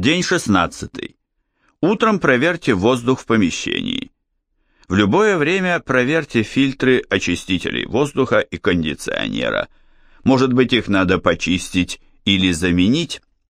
День 16. Утром проверьте воздух в помещении. В любое время проверьте фильтры очистителей воздуха и кондиционера. Может быть их надо почистить или заменить?